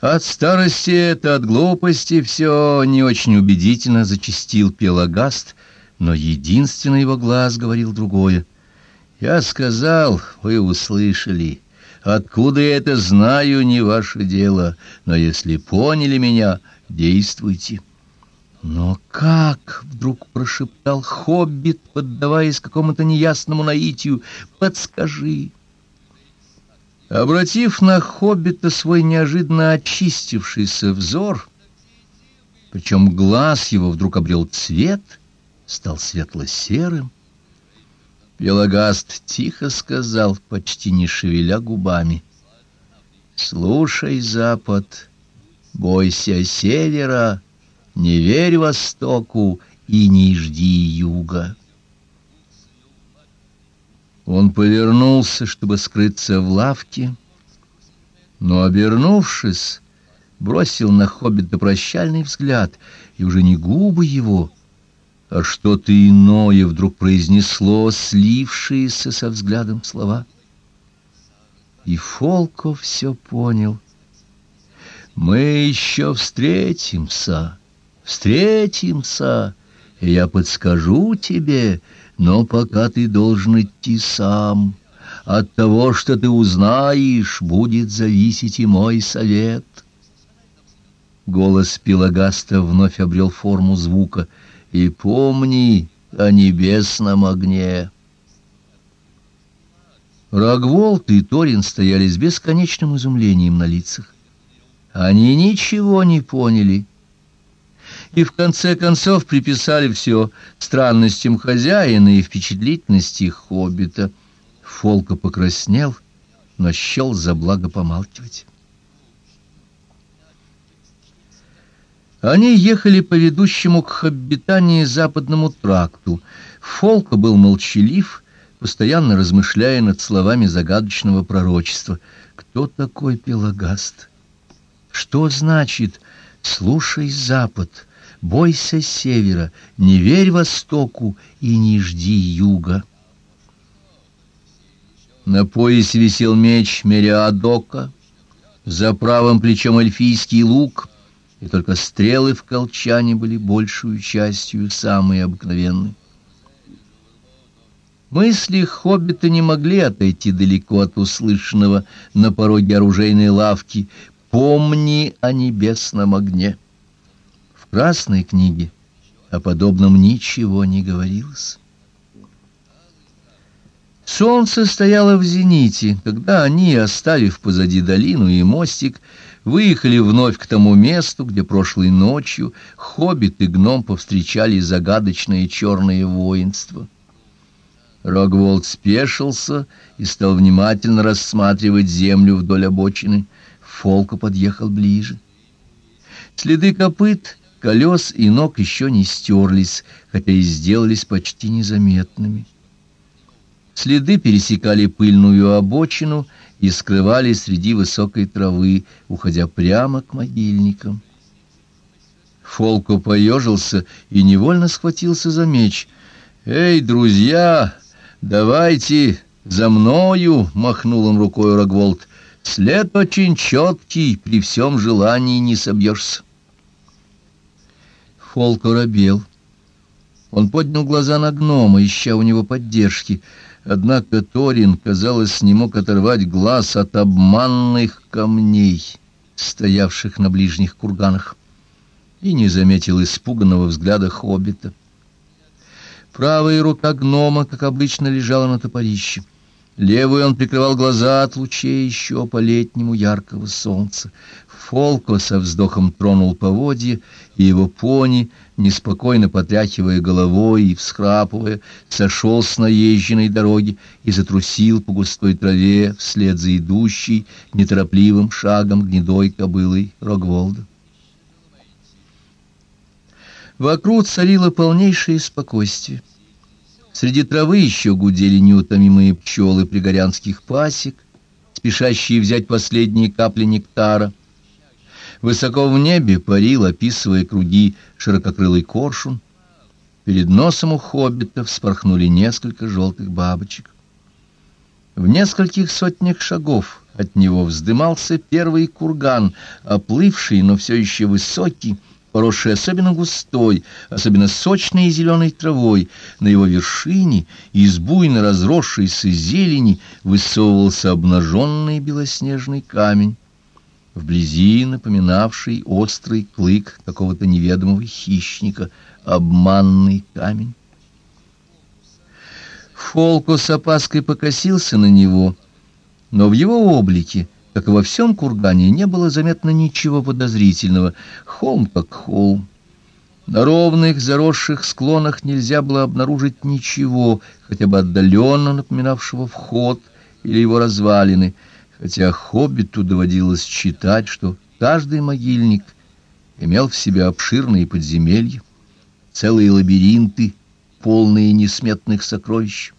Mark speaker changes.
Speaker 1: От старости это, от глупости все не очень убедительно зачастил Пелагаст, но единственный его глаз говорил другое. Я сказал, вы услышали. Откуда я это знаю, не ваше дело, но если поняли меня, действуйте. Но как, вдруг прошептал хоббит, поддаваясь какому-то неясному наитию, подскажи. Обратив на хоббита свой неожиданно очистившийся взор, причем глаз его вдруг обрел цвет, стал светло-серым, Пелагаст тихо сказал, почти не шевеля губами, «Слушай, Запад, бойся севера, не верь востоку и не жди юга». Он повернулся, чтобы скрыться в лавке, но, обернувшись, бросил на хоббита прощальный взгляд, и уже не губы его, а что-то иное вдруг произнесло слившиеся со взглядом слова. И Фолко все понял. «Мы еще встретимся, встретимся, и я подскажу тебе, но пока ты должен идти сам. От того, что ты узнаешь, будет зависеть и мой совет». Голос Пелагаста вновь обрел форму звука — и помни о небесном огне. Рогволд и Торин стояли с бесконечным изумлением на лицах. Они ничего не поняли. И в конце концов приписали все странностям хозяина и впечатлительности хоббита. Фолка покраснел, но счел за благо помалкивать. Они ехали по ведущему к Хоббитании западному тракту. Фолка был молчалив, постоянно размышляя над словами загадочного пророчества. Кто такой Пелагаст? Что значит «слушай запад», «бойся севера», «не верь востоку» и «не жди юга»? На поясе висел меч Мериадока, за правым плечом эльфийский лук — и только стрелы в колчане были большую частью самые обыкновенные. Мысли хоббита не могли отойти далеко от услышанного на пороге оружейной лавки «Помни о небесном огне». В красной книге о подобном ничего не говорилось. Солнце стояло в зените, когда они, оставив позади долину и мостик, выехали вновь к тому месту, где прошлой ночью хоббит и гном повстречали загадочное черное воинство. Рогволд спешился и стал внимательно рассматривать землю вдоль обочины. Фолка подъехал ближе. Следы копыт, колес и ног еще не стерлись, хотя и сделались почти незаметными. Следы пересекали пыльную обочину и скрывались среди высокой травы, уходя прямо к могильникам. Фолко поежился и невольно схватился за меч. «Эй, друзья, давайте за мною!» — махнул он рукой Рогволд. «След очень четкий, при всем желании не собьешься». Фолко робел. Он поднял глаза на гнома, ища у него поддержки — Однако Торин, казалось, не мог оторвать глаз от обманных камней, стоявших на ближних курганах, и не заметил испуганного взгляда хоббита. Правая рука гнома, как обычно, лежала на топорище. Левый он прикрывал глаза от лучей еще по-летнему яркого солнца. Фолко со вздохом тронул поводье, и его пони, неспокойно потряхивая головой и всхрапывая, сошел с наезженной дороги и затрусил по густой траве вслед за идущей неторопливым шагом гнедой кобылой Рогволда. Вокруг царило полнейшее спокойствие. Среди травы еще гудели неутомимые пчелы пригорянских пасек, спешащие взять последние капли нектара. Высоко в небе парил, описывая круги, ширококрылый коршун. Перед носом у хоббита вспорхнули несколько желтых бабочек. В нескольких сотнях шагов от него вздымался первый курган, оплывший, но все еще высокий, поросший особенно густой, особенно сочной и зеленой травой. На его вершине из буйно разросшейся зелени высовывался обнаженный белоснежный камень, вблизи напоминавший острый клык какого-то неведомого хищника, обманный камень. Фолко с опаской покосился на него, но в его облике, как и во всем кургане, не было заметно ничего подозрительного. Холм как холм. На ровных, заросших склонах нельзя было обнаружить ничего, хотя бы отдаленно напоминавшего вход или его развалины, хотя хоббиту доводилось читать, что каждый могильник имел в себе обширные подземелья, целые лабиринты, полные несметных сокровищ.